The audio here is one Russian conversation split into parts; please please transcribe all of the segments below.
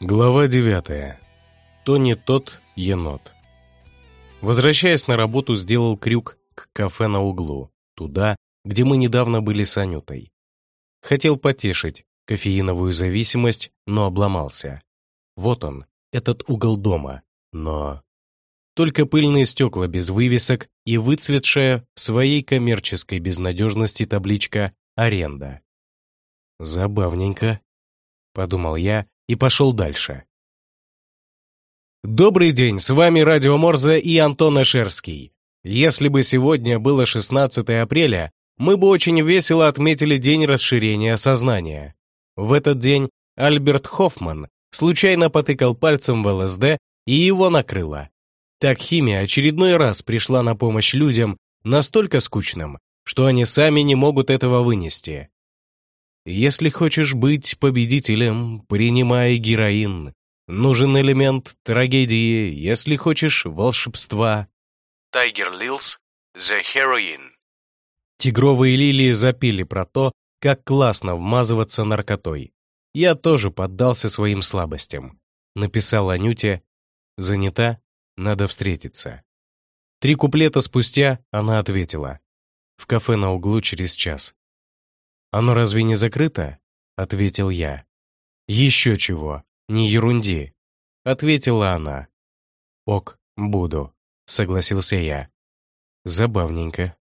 Глава 9. То не тот енот. Возвращаясь на работу, сделал крюк к кафе на углу, туда, где мы недавно были с Анютой. Хотел потешить кофеиновую зависимость, но обломался. Вот он, этот угол дома, но... Только пыльные стекла без вывесок и выцветшая в своей коммерческой безнадежности табличка «Аренда». «Забавненько», — подумал я, и пошел дальше. Добрый день, с вами Радио Морзе и Антон Ашерский. Если бы сегодня было 16 апреля, мы бы очень весело отметили день расширения сознания. В этот день Альберт Хоффман случайно потыкал пальцем в ЛСД и его накрыло. Так химия очередной раз пришла на помощь людям настолько скучным, что они сами не могут этого вынести. Если хочешь быть победителем, принимай героин. Нужен элемент трагедии, если хочешь волшебства. Тайгер Лилс, The Heroine. Тигровые лилии запили про то, как классно вмазываться наркотой. Я тоже поддался своим слабостям. Написал Анюте «Занята? Надо встретиться». Три куплета спустя она ответила «В кафе на углу через час». «Оно разве не закрыто?» — ответил я. «Еще чего, не ерунди», — ответила она. «Ок, буду», — согласился я. Забавненько.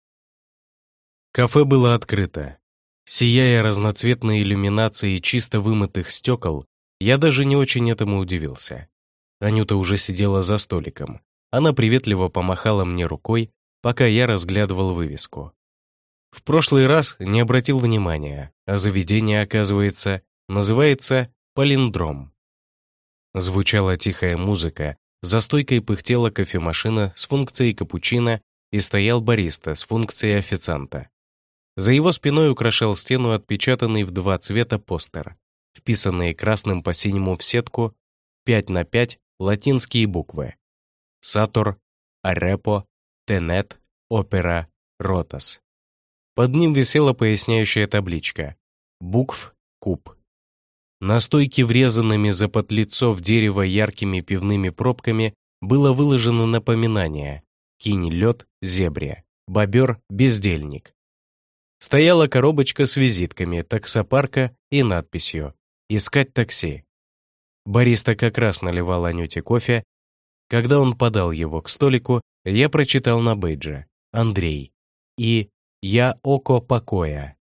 Кафе было открыто. Сияя разноцветной иллюминацией чисто вымытых стекол, я даже не очень этому удивился. Анюта уже сидела за столиком. Она приветливо помахала мне рукой, пока я разглядывал вывеску. В прошлый раз не обратил внимания, а заведение, оказывается, называется «Полиндром». Звучала тихая музыка, за стойкой пыхтела кофемашина с функцией капучино и стоял бариста с функцией официанта. За его спиной украшал стену отпечатанный в два цвета постер, вписанные красным по синему в сетку 5 на 5 латинские буквы. Сатур, Арепо, Тенет, Опера, Ротас. Под ним висела поясняющая табличка «Букв куб». На стойке, врезанными за подлицо в дерево яркими пивными пробками, было выложено напоминание «Кинь лед зебре», «Бобер бездельник». Стояла коробочка с визитками таксопарка и надписью «Искать такси». Бариста как раз наливал Анюте кофе. Когда он подал его к столику, я прочитал на бейдже «Андрей» и я око покоя.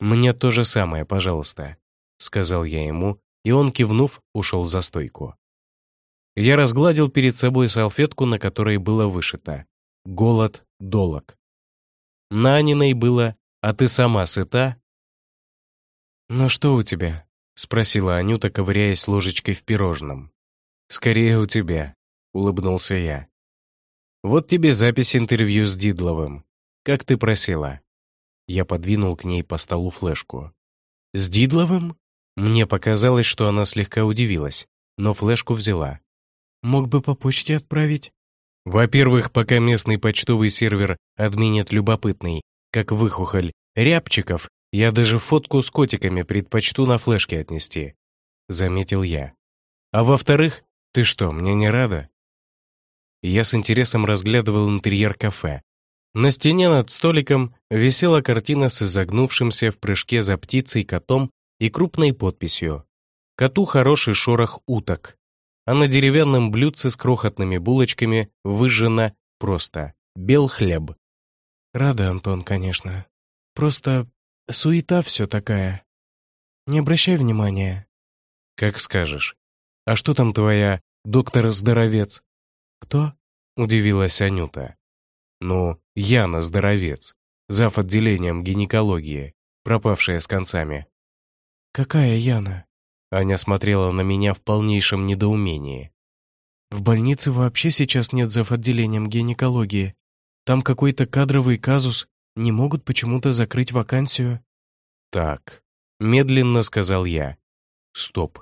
Мне то же самое, пожалуйста, сказал я ему, и он, кивнув, ушел за стойку. Я разгладил перед собой салфетку, на которой было вышито «Голод долог». На Аниной было «А ты сама сыта?» «Ну что у тебя?» — спросила Анюта, ковыряясь ложечкой в пирожном. «Скорее у тебя», — улыбнулся я. «Вот тебе запись интервью с Дидловым как ты просила». Я подвинул к ней по столу флешку. «С Дидловым?» Мне показалось, что она слегка удивилась, но флешку взяла. «Мог бы по почте отправить?» Во-первых, пока местный почтовый сервер админит любопытный, как выхухоль, рябчиков, я даже фотку с котиками предпочту на флешке отнести», — заметил я. «А во-вторых, ты что, мне не рада?» Я с интересом разглядывал интерьер кафе, на стене над столиком висела картина с изогнувшимся в прыжке за птицей котом и крупной подписью «Коту хороший шорох уток», а на деревянном блюдце с крохотными булочками выжжено просто «бел хлеб». «Рада, Антон, конечно. Просто суета все такая. Не обращай внимания». «Как скажешь. А что там твоя доктор-здоровец?» «Кто?» — удивилась Анюта. «Ну, Яна Здоровец, зав. отделением гинекологии, пропавшая с концами. «Какая Яна?» Аня смотрела на меня в полнейшем недоумении. «В больнице вообще сейчас нет зав. отделением гинекологии. Там какой-то кадровый казус, не могут почему-то закрыть вакансию». «Так», — медленно сказал я. «Стоп.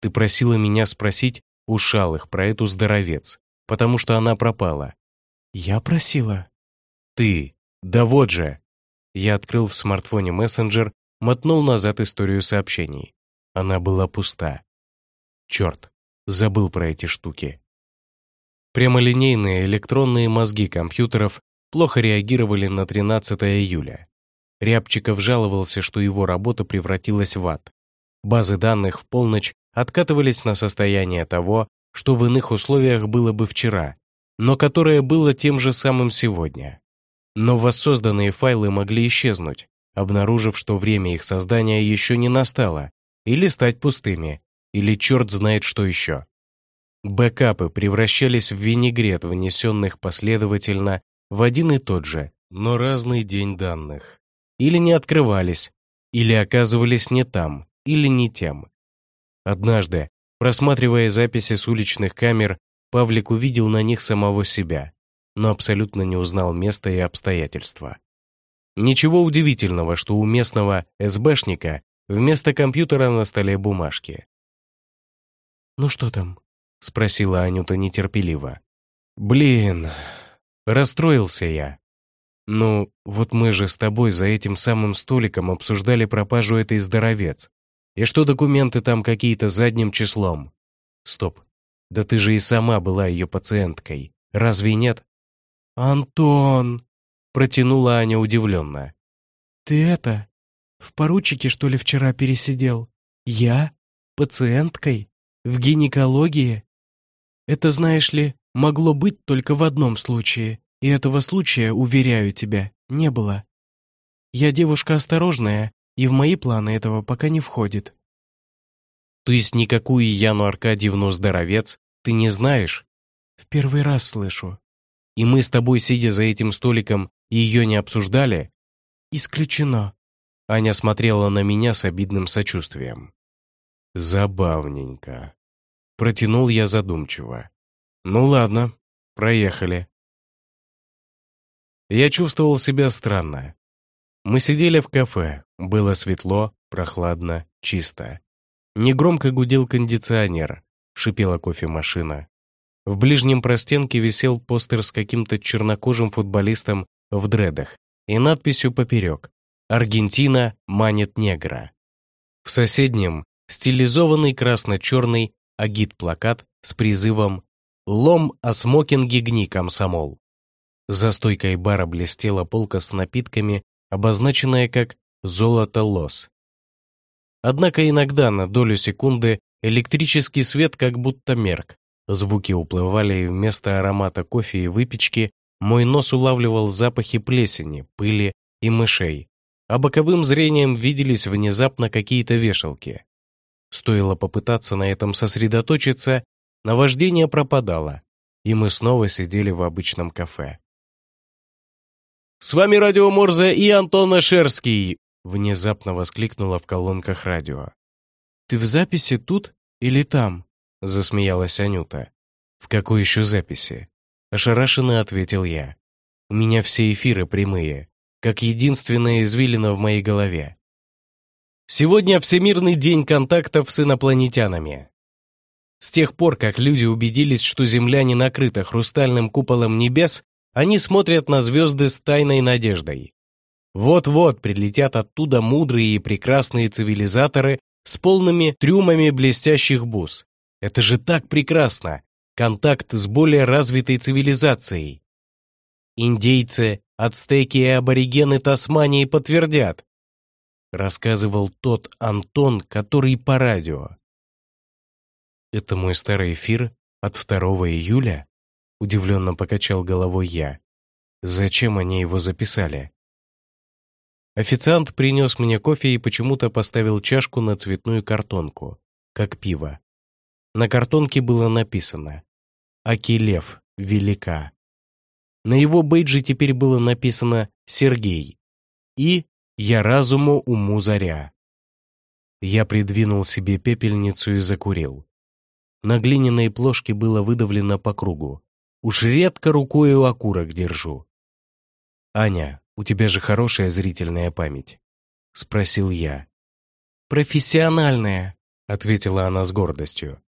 Ты просила меня спросить у Шалых про эту здоровец, потому что она пропала». «Я просила?» «Ты! Да вот же!» Я открыл в смартфоне мессенджер, мотнул назад историю сообщений. Она была пуста. Черт, забыл про эти штуки. Прямолинейные электронные мозги компьютеров плохо реагировали на 13 июля. Рябчиков жаловался, что его работа превратилась в ад. Базы данных в полночь откатывались на состояние того, что в иных условиях было бы вчера, но которое было тем же самым сегодня. Но воссозданные файлы могли исчезнуть, обнаружив, что время их создания еще не настало, или стать пустыми, или черт знает что еще. Бэкапы превращались в винегрет, внесенных последовательно в один и тот же, но разный день данных. Или не открывались, или оказывались не там, или не тем. Однажды, просматривая записи с уличных камер, Павлик увидел на них самого себя, но абсолютно не узнал место и обстоятельства. Ничего удивительного, что у местного СБшника вместо компьютера на столе бумажки. «Ну что там?» — спросила Анюта нетерпеливо. «Блин, расстроился я. Ну, вот мы же с тобой за этим самым столиком обсуждали пропажу этой здоровец. И что документы там какие-то задним числом. Стоп, да ты же и сама была ее пациенткой. Разве нет? «Антон!» — протянула Аня удивленно. «Ты это, в поручике, что ли, вчера пересидел? Я? Пациенткой? В гинекологии? Это, знаешь ли, могло быть только в одном случае, и этого случая, уверяю тебя, не было. Я девушка осторожная, и в мои планы этого пока не входит. То есть никакую Яну Аркадьевну здоровец ты не знаешь? В первый раз слышу. И мы с тобой, сидя за этим столиком, ее не обсуждали? Исключено. Аня смотрела на меня с обидным сочувствием. Забавненько. Протянул я задумчиво. Ну ладно, проехали. Я чувствовал себя странно. Мы сидели в кафе, было светло, прохладно, чисто. Негромко гудел кондиционер, шипела кофемашина. В ближнем простенке висел постер с каким-то чернокожим футболистом в дредах и надписью поперек «Аргентина манит негра». В соседнем стилизованный красно-черный агит-плакат с призывом «Лом о смокинге гни комсомол». За стойкой бара блестела полка с напитками, обозначенная как «золото лос». Однако иногда на долю секунды электрический свет как будто мерк, звуки уплывали и вместо аромата кофе и выпечки мой нос улавливал запахи плесени, пыли и мышей, а боковым зрением виделись внезапно какие-то вешалки. Стоило попытаться на этом сосредоточиться, наваждение пропадало, и мы снова сидели в обычном кафе. «С вами Радио Морзе и Антон Ашерский!» Внезапно воскликнула в колонках радио. «Ты в записи тут или там?» Засмеялась Анюта. «В какой еще записи?» Ошарашенно ответил я. «У меня все эфиры прямые, как единственная извилина в моей голове. Сегодня Всемирный день контактов с инопланетянами. С тех пор, как люди убедились, что Земля не накрыта хрустальным куполом небес, они смотрят на звезды с тайной надеждой. Вот-вот прилетят оттуда мудрые и прекрасные цивилизаторы с полными трюмами блестящих бус. Это же так прекрасно! Контакт с более развитой цивилизацией. Индейцы, ацтеки и аборигены Тасмании подтвердят. Рассказывал тот Антон, который по радио. Это мой старый эфир от 2 июля? Удивленно покачал головой я. Зачем они его записали? Официант принес мне кофе и почему-то поставил чашку на цветную картонку, как пиво. На картонке было написано «Акилев, велика». На его бейджи теперь было написано «Сергей» и «Я разуму уму заря». Я придвинул себе пепельницу и закурил. На глиняной плошке было выдавлено по кругу. Уж редко рукою окурок держу. «Аня, у тебя же хорошая зрительная память?» — спросил я. «Профессиональная», — ответила она с гордостью.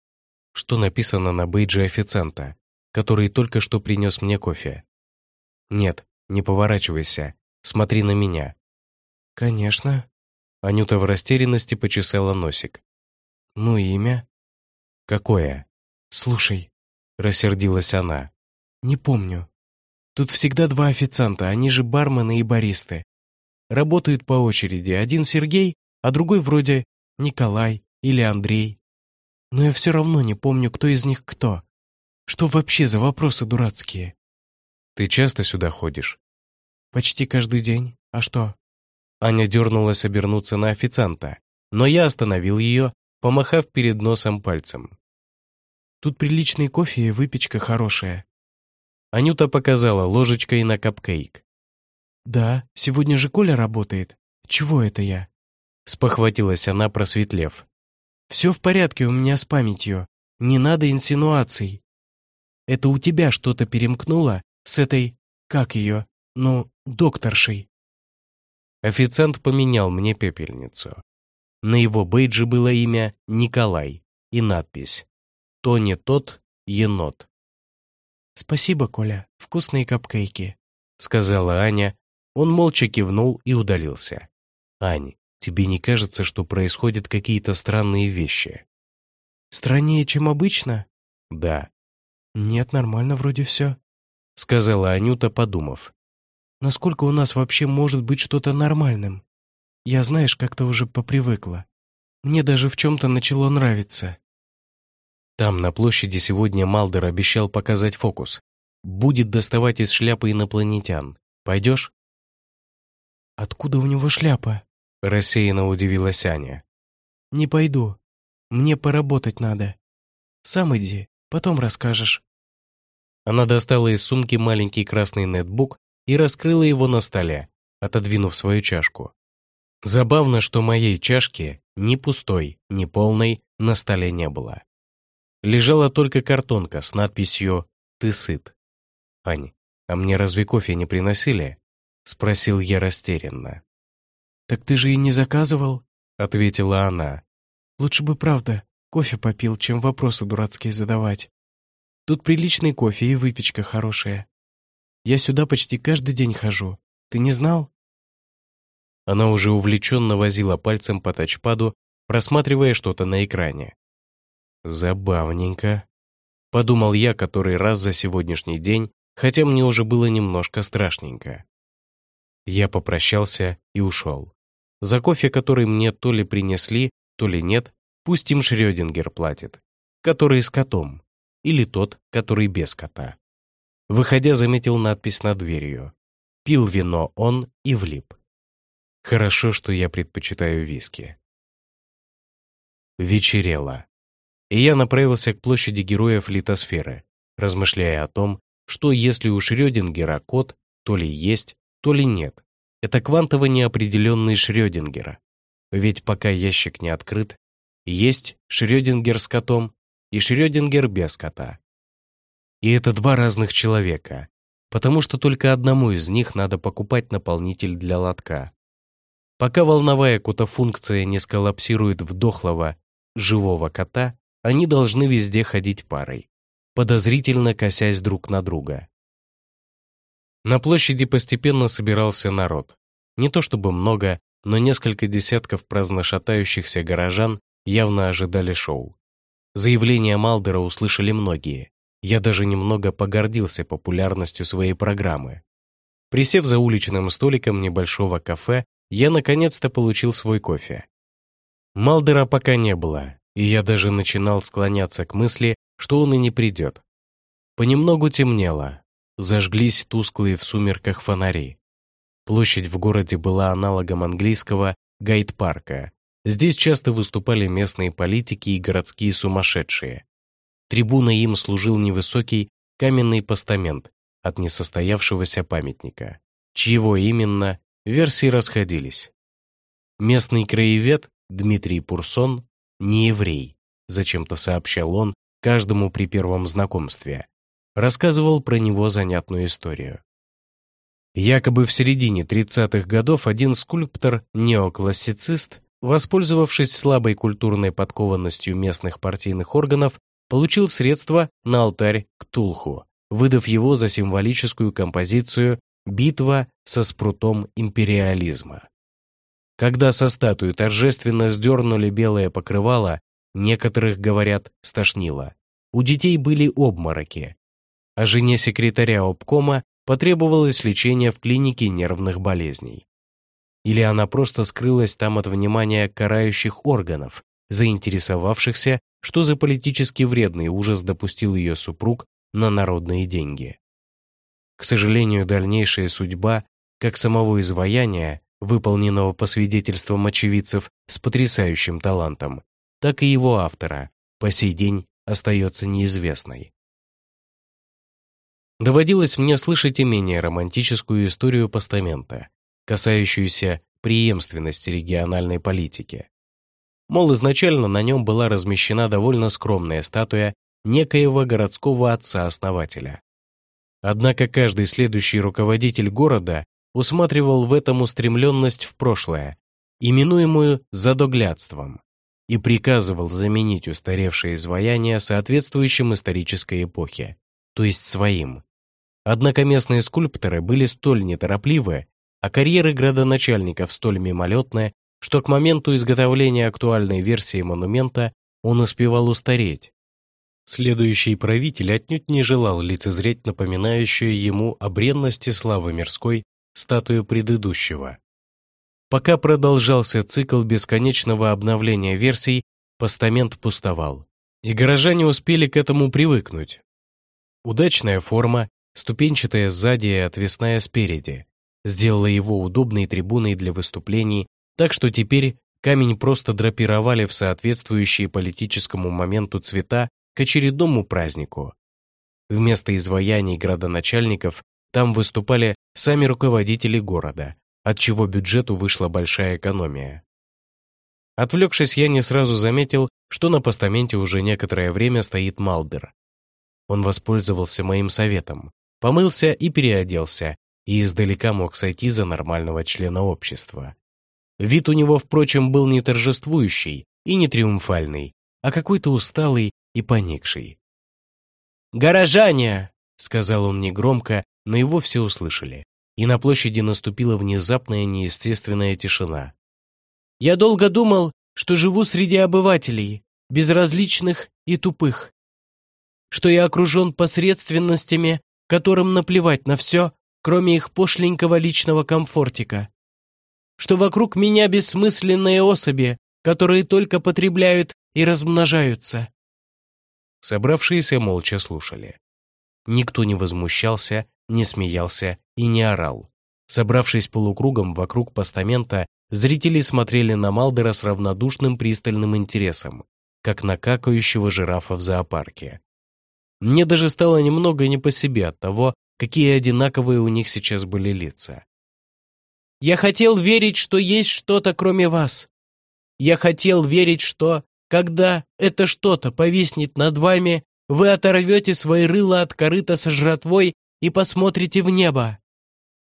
Что написано на бейдже официанта, который только что принес мне кофе? «Нет, не поворачивайся, смотри на меня». «Конечно». Анюта в растерянности почесала носик. «Ну, имя?» «Какое?» «Слушай», — рассердилась она, — «не помню. Тут всегда два официанта, они же бармены и баристы. Работают по очереди, один Сергей, а другой вроде Николай или Андрей. Но я все равно не помню, кто из них кто. Что вообще за вопросы дурацкие?» «Ты часто сюда ходишь?» «Почти каждый день. А что?» Аня дернулась обернуться на официанта, но я остановил ее, помахав перед носом пальцем. «Тут приличный кофе и выпечка хорошая». Анюта показала ложечкой на капкейк. «Да, сегодня же Коля работает. Чего это я?» Спохватилась она, просветлев. «Все в порядке у меня с памятью. Не надо инсинуаций. Это у тебя что-то перемкнуло с этой... Как ее? Ну, докторшей». Официант поменял мне пепельницу. На его бейджи было имя Николай и надпись «То не тот енот». «Спасибо, Коля, вкусные капкейки», — сказала Аня. Он молча кивнул и удалился. «Ань, тебе не кажется, что происходят какие-то странные вещи?» «Страннее, чем обычно?» «Да». «Нет, нормально вроде все», — сказала Анюта, подумав. Насколько у нас вообще может быть что-то нормальным? Я, знаешь, как-то уже попривыкла. Мне даже в чем-то начало нравиться. Там, на площади, сегодня Малдер обещал показать фокус. Будет доставать из шляпы инопланетян. Пойдешь? Откуда у него шляпа? Рассеянно удивилась Аня. Не пойду. Мне поработать надо. Сам иди, потом расскажешь. Она достала из сумки маленький красный нетбук и раскрыла его на столе, отодвинув свою чашку. Забавно, что моей чашки, ни пустой, ни полной, на столе не было. Лежала только картонка с надписью «Ты сыт». «Ань, а мне разве кофе не приносили?» — спросил я растерянно. «Так ты же и не заказывал?» — ответила она. «Лучше бы, правда, кофе попил, чем вопросы дурацкие задавать. Тут приличный кофе и выпечка хорошая. Я сюда почти каждый день хожу. Ты не знал?» Она уже увлеченно возила пальцем по тачпаду, просматривая что-то на экране. «Забавненько», — подумал я который раз за сегодняшний день, хотя мне уже было немножко страшненько. Я попрощался и ушел. За кофе, который мне то ли принесли, то ли нет, пусть им Шрёдингер платит. Который с котом. Или тот, который без кота. Выходя, заметил надпись над дверью. Пил вино он и влип. Хорошо, что я предпочитаю виски. Вечерело. И я направился к площади героев литосферы, размышляя о том, что если у Шрёдингера кот то ли есть, то ли нет. Это квантово неопределенный Шрёдингера. Ведь пока ящик не открыт, есть Шрёдингер с котом и Шрёдингер без кота. И это два разных человека, потому что только одному из них надо покупать наполнитель для лотка. Пока волновая кутофункция не сколлапсирует в дохлого, живого кота, они должны везде ходить парой, подозрительно косясь друг на друга. На площади постепенно собирался народ. Не то чтобы много, но несколько десятков праздно шатающихся горожан явно ожидали шоу. Заявление Малдера услышали многие, я даже немного погордился популярностью своей программы. Присев за уличным столиком небольшого кафе, я наконец-то получил свой кофе. Малдера пока не было, и я даже начинал склоняться к мысли, что он и не придет. Понемногу темнело, зажглись тусклые в сумерках фонари. Площадь в городе была аналогом английского гайд-парка. Здесь часто выступали местные политики и городские сумасшедшие. Трибуной им служил невысокий каменный постамент от несостоявшегося памятника, чьего именно версии расходились. Местный краевед Дмитрий Пурсон не еврей, зачем-то сообщал он каждому при первом знакомстве, рассказывал про него занятную историю. Якобы в середине 30-х годов один скульптор-неоклассицист, воспользовавшись слабой культурной подкованностью местных партийных органов, получил средства на алтарь Ктулху, выдав его за символическую композицию «Битва со спрутом империализма». Когда со статуи торжественно сдернули белое покрывало, некоторых, говорят, стошнило. У детей были обмороки. А жене секретаря обкома потребовалось лечение в клинике нервных болезней. Или она просто скрылась там от внимания карающих органов, заинтересовавшихся, что за политически вредный ужас допустил ее супруг на народные деньги. К сожалению, дальнейшая судьба, как самого изваяния, выполненного по свидетельствам очевидцев с потрясающим талантом, так и его автора, по сей день остается неизвестной. Доводилось мне слышать и менее романтическую историю постамента, касающуюся преемственности региональной политики. Мол, изначально на нем была размещена довольно скромная статуя некоего городского отца-основателя. Однако каждый следующий руководитель города усматривал в этом устремленность в прошлое, именуемую задоглядством, и приказывал заменить устаревшее изваяние соответствующим исторической эпохе, то есть своим. Однако местные скульпторы были столь неторопливы, а карьеры градоначальников столь мимолетны, что к моменту изготовления актуальной версии монумента он успевал устареть. Следующий правитель отнюдь не желал лицезреть напоминающую ему о бренности славы мирской статую предыдущего. Пока продолжался цикл бесконечного обновления версий, постамент пустовал. И горожане успели к этому привыкнуть. Удачная форма, ступенчатая сзади и отвесная спереди, сделала его удобной трибуной для выступлений, так что теперь камень просто драпировали в соответствующие политическому моменту цвета к очередному празднику. Вместо изваяний градоначальников там выступали сами руководители города, от чего бюджету вышла большая экономия. Отвлекшись, я не сразу заметил, что на постаменте уже некоторое время стоит Малдер. Он воспользовался моим советом, помылся и переоделся, и издалека мог сойти за нормального члена общества. Вид у него, впрочем, был не торжествующий и не триумфальный, а какой-то усталый и поникший. «Горожане!» — сказал он негромко, но его все услышали, и на площади наступила внезапная неестественная тишина. «Я долго думал, что живу среди обывателей, безразличных и тупых, что я окружен посредственностями которым наплевать на все, кроме их пошленького личного комфортика. Что вокруг меня бессмысленные особи, которые только потребляют и размножаются. Собравшиеся молча слушали. Никто не возмущался, не смеялся и не орал. Собравшись полукругом вокруг постамента, зрители смотрели на Малдера с равнодушным пристальным интересом, как на какающего жирафа в зоопарке. Мне даже стало немного не по себе от того, какие одинаковые у них сейчас были лица. «Я хотел верить, что есть что-то кроме вас. Я хотел верить, что, когда это что-то повиснет над вами, вы оторвете свои рыла от корыта со жратвой и посмотрите в небо».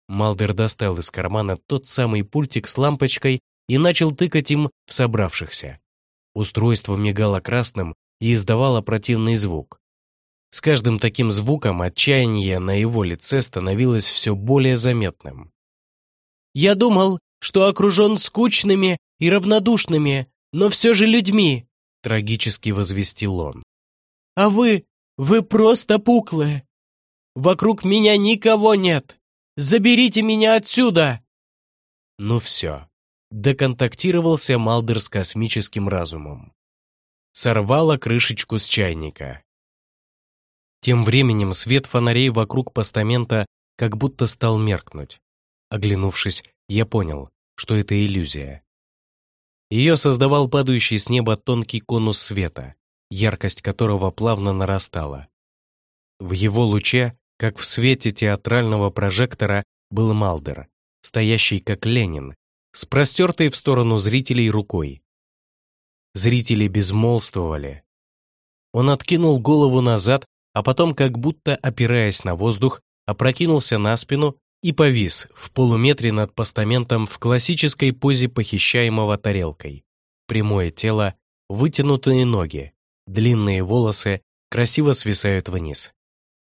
Малдер достал из кармана тот самый пультик с лампочкой и начал тыкать им в собравшихся. Устройство мигало красным и издавало противный звук. С каждым таким звуком отчаяние на его лице становилось все более заметным. «Я думал, что окружен скучными и равнодушными, но все же людьми», — трагически возвестил он. «А вы, вы просто пуклые. Вокруг меня никого нет. Заберите меня отсюда!» Ну все. Доконтактировался Малдер с космическим разумом. Сорвала крышечку с чайника. Тем временем свет фонарей вокруг постамента как будто стал меркнуть. Оглянувшись, я понял, что это иллюзия. Ее создавал падающий с неба тонкий конус света, яркость которого плавно нарастала. В его луче, как в свете театрального прожектора, был Малдер, стоящий как Ленин, с простертой в сторону зрителей рукой. Зрители безмолвствовали. Он откинул голову назад а потом, как будто опираясь на воздух, опрокинулся на спину и повис в полуметре над постаментом в классической позе похищаемого тарелкой. Прямое тело, вытянутые ноги, длинные волосы красиво свисают вниз.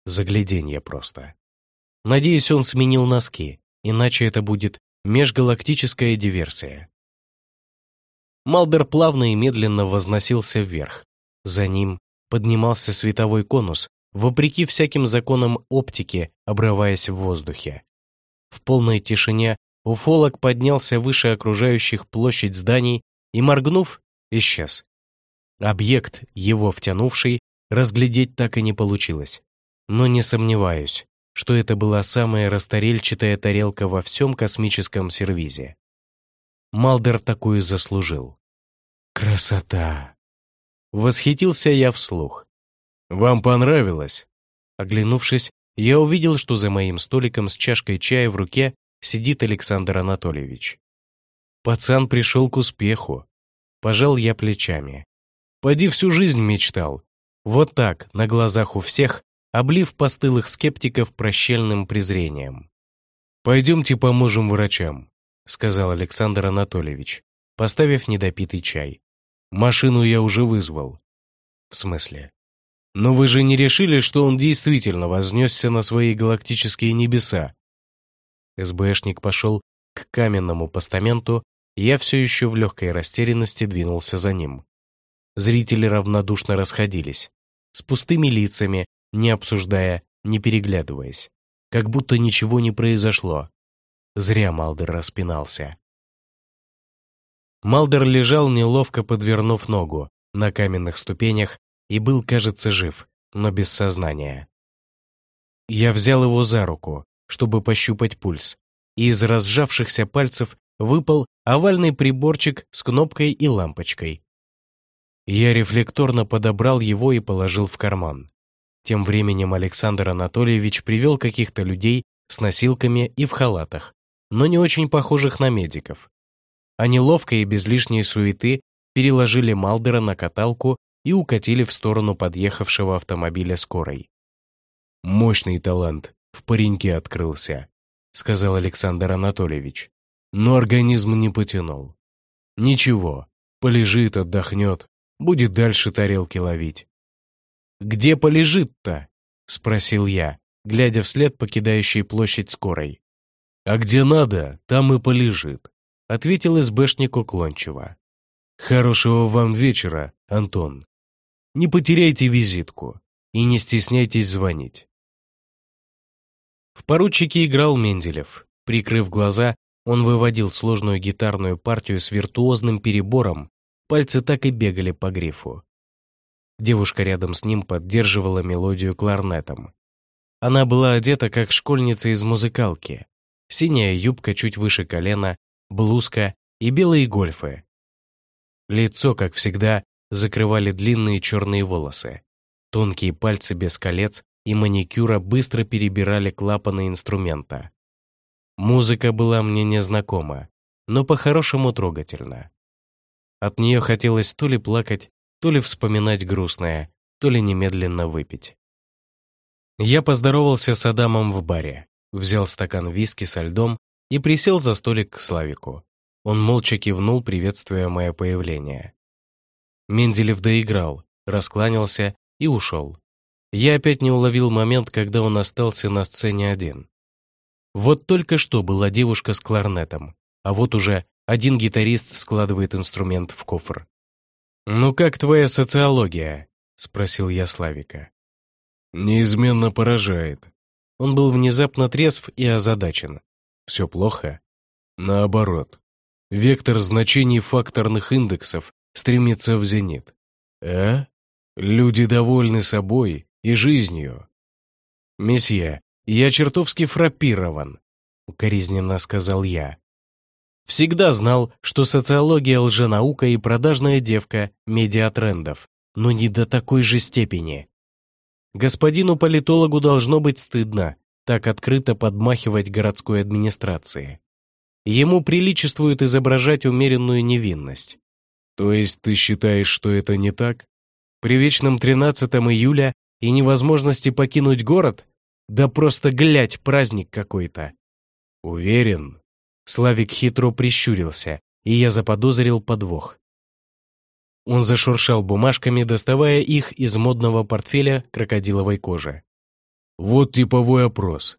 Загляденье просто. Надеюсь, он сменил носки, иначе это будет межгалактическая диверсия. Малдер плавно и медленно возносился вверх. За ним поднимался световой конус, вопреки всяким законам оптики, обрываясь в воздухе. В полной тишине уфолог поднялся выше окружающих площадь зданий и, моргнув, исчез. Объект, его втянувший, разглядеть так и не получилось. Но не сомневаюсь, что это была самая расторельчатая тарелка во всем космическом сервизе. Малдер такую заслужил. «Красота!» Восхитился я вслух. «Вам понравилось?» Оглянувшись, я увидел, что за моим столиком с чашкой чая в руке сидит Александр Анатольевич. Пацан пришел к успеху. Пожал я плечами. Поди всю жизнь мечтал. Вот так, на глазах у всех, облив постылых скептиков прощальным презрением. «Пойдемте поможем врачам», — сказал Александр Анатольевич, поставив недопитый чай. «Машину я уже вызвал». «В смысле?» «Но вы же не решили, что он действительно вознесся на свои галактические небеса?» СБшник пошел к каменному постаменту, я все еще в легкой растерянности двинулся за ним. Зрители равнодушно расходились, с пустыми лицами, не обсуждая, не переглядываясь, как будто ничего не произошло. Зря Малдер распинался. Малдер лежал, неловко подвернув ногу, на каменных ступенях и был, кажется, жив, но без сознания. Я взял его за руку, чтобы пощупать пульс, и из разжавшихся пальцев выпал овальный приборчик с кнопкой и лампочкой. Я рефлекторно подобрал его и положил в карман. Тем временем Александр Анатольевич привел каких-то людей с носилками и в халатах, но не очень похожих на медиков. Они ловко и без лишней суеты переложили Малдера на каталку и укатили в сторону подъехавшего автомобиля скорой. «Мощный талант в пареньке открылся», — сказал Александр Анатольевич. Но организм не потянул. «Ничего, полежит, отдохнет, будет дальше тарелки ловить. «Где полежит-то?» — спросил я, глядя вслед покидающей площадь скорой. «А где надо, там и полежит», — ответил СБшник уклончиво. «Хорошего вам вечера, Антон. Не потеряйте визитку и не стесняйтесь звонить». В поручике играл Менделев. Прикрыв глаза, он выводил сложную гитарную партию с виртуозным перебором, пальцы так и бегали по грифу. Девушка рядом с ним поддерживала мелодию кларнетом. Она была одета как школьница из музыкалки. Синяя юбка чуть выше колена, блузка и белые гольфы. Лицо, как всегда, закрывали длинные черные волосы. Тонкие пальцы без колец и маникюра быстро перебирали клапаны инструмента. Музыка была мне незнакома, но по-хорошему трогательна. От нее хотелось то ли плакать, то ли вспоминать грустное, то ли немедленно выпить. Я поздоровался с Адамом в баре, взял стакан виски со льдом и присел за столик к Славику. Он молча кивнул, приветствуя мое появление. Менделев доиграл, раскланялся и ушел. Я опять не уловил момент, когда он остался на сцене один. Вот только что была девушка с кларнетом, а вот уже один гитарист складывает инструмент в кофр. «Ну как твоя социология?» — спросил я Славика. «Неизменно поражает». Он был внезапно трезв и озадачен. «Все плохо?» «Наоборот. Вектор значений факторных индексов стремится в зенит. Э? Люди довольны собой и жизнью». «Месье, я чертовски фрапирован», — укоризненно сказал я. Всегда знал, что социология лженаука и продажная девка медиатрендов, но не до такой же степени. Господину политологу должно быть стыдно так открыто подмахивать городской администрации. Ему приличествует изображать умеренную невинность. То есть ты считаешь, что это не так? При вечном 13 июля и невозможности покинуть город? Да просто глядь, праздник какой-то. Уверен, Славик хитро прищурился, и я заподозрил подвох. Он зашуршал бумажками, доставая их из модного портфеля крокодиловой кожи. Вот типовой опрос.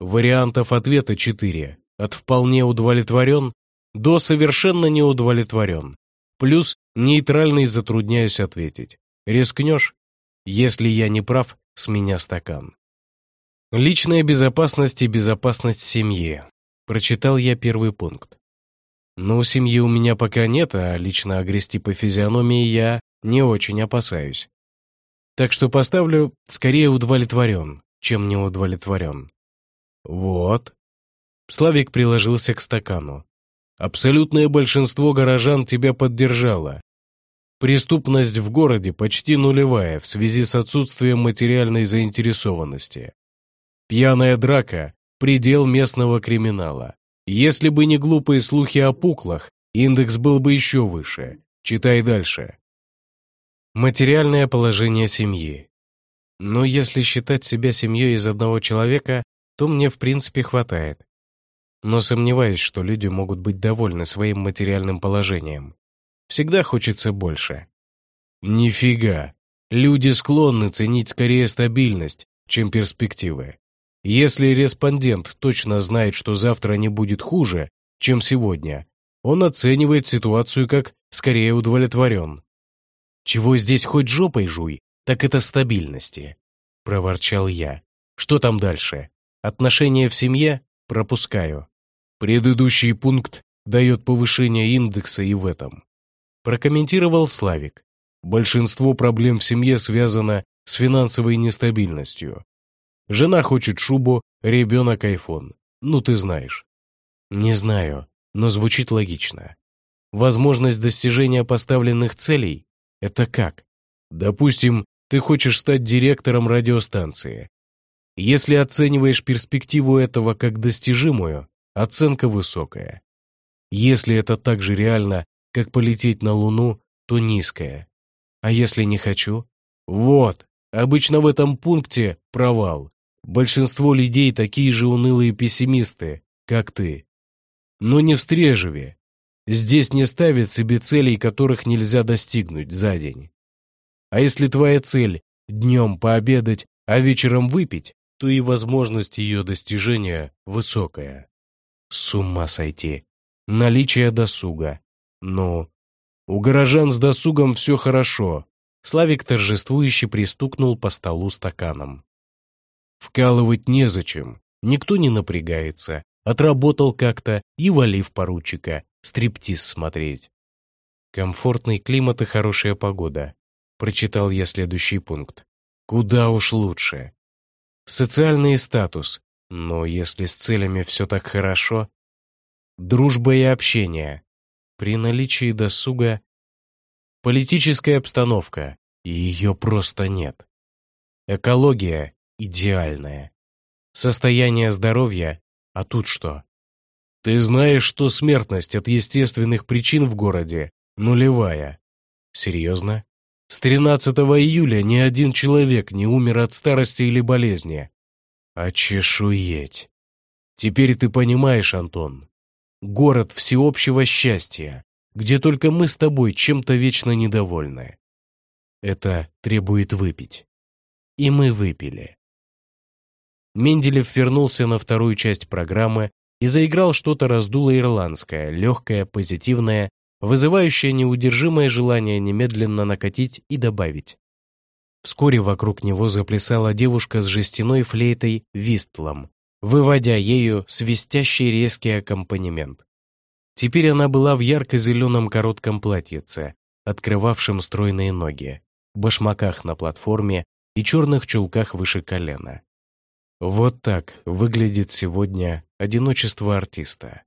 Вариантов ответа четыре. От вполне удовлетворен до совершенно не удовлетворен. Плюс нейтральный затрудняюсь ответить. Рискнешь? Если я не прав, с меня стакан. Личная безопасность и безопасность семьи. Прочитал я первый пункт. Ну, семьи у меня пока нет, а лично огрести по физиономии я не очень опасаюсь. Так что поставлю скорее удовлетворен, чем не удовлетворен. Вот. Славик приложился к стакану. Абсолютное большинство горожан тебя поддержало. Преступность в городе почти нулевая в связи с отсутствием материальной заинтересованности. Пьяная драка – предел местного криминала. Если бы не глупые слухи о пуклах, индекс был бы еще выше. Читай дальше. Материальное положение семьи. Но если считать себя семьей из одного человека, то мне в принципе хватает. Но сомневаюсь, что люди могут быть довольны своим материальным положением. Всегда хочется больше. Нифига. Люди склонны ценить скорее стабильность, чем перспективы. Если респондент точно знает, что завтра не будет хуже, чем сегодня, он оценивает ситуацию как скорее удовлетворен. «Чего здесь хоть жопой жуй, так это стабильности», — проворчал я. «Что там дальше? Отношения в семье? Пропускаю. Предыдущий пункт дает повышение индекса и в этом. Прокомментировал Славик. Большинство проблем в семье связано с финансовой нестабильностью. Жена хочет шубу, ребенок айфон. Ну, ты знаешь. Не знаю, но звучит логично. Возможность достижения поставленных целей – это как? Допустим, ты хочешь стать директором радиостанции. Если оцениваешь перспективу этого как достижимую, оценка высокая. Если это так же реально, как полететь на Луну, то низкая. А если не хочу? Вот, обычно в этом пункте провал. Большинство людей такие же унылые пессимисты, как ты. Но не в Стрежеве. Здесь не ставят себе целей, которых нельзя достигнуть за день. А если твоя цель – днем пообедать, а вечером выпить, то и возможность ее достижения высокая. С ума сойти. Наличие досуга. Ну, у горожан с досугом все хорошо. Славик торжествующе пристукнул по столу стаканом. Вкалывать незачем, никто не напрягается. Отработал как-то и вали в поручика, стриптиз смотреть. Комфортный климат и хорошая погода. Прочитал я следующий пункт. Куда уж лучше. Социальный статус. Но если с целями все так хорошо... Дружба и общение. При наличии досуга... Политическая обстановка. И ее просто нет. Экология идеальная. Состояние здоровья, а тут что? Ты знаешь, что смертность от естественных причин в городе нулевая. Серьезно? С 13 июля ни один человек не умер от старости или болезни. А чешуеть. Теперь ты понимаешь, Антон. Город всеобщего счастья, где только мы с тобой чем-то вечно недовольны. Это требует выпить. И мы выпили. Менделев вернулся на вторую часть программы и заиграл что-то раздуло ирландское, легкое, позитивное, вызывающее неудержимое желание немедленно накатить и добавить. Вскоре вокруг него заплясала девушка с жестяной флейтой вистлом, выводя ею свистящий резкий аккомпанемент. Теперь она была в ярко-зеленом коротком платьице, открывавшем стройные ноги, башмаках на платформе и черных чулках выше колена. Вот так выглядит сегодня одиночество артиста.